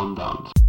Swan Dance.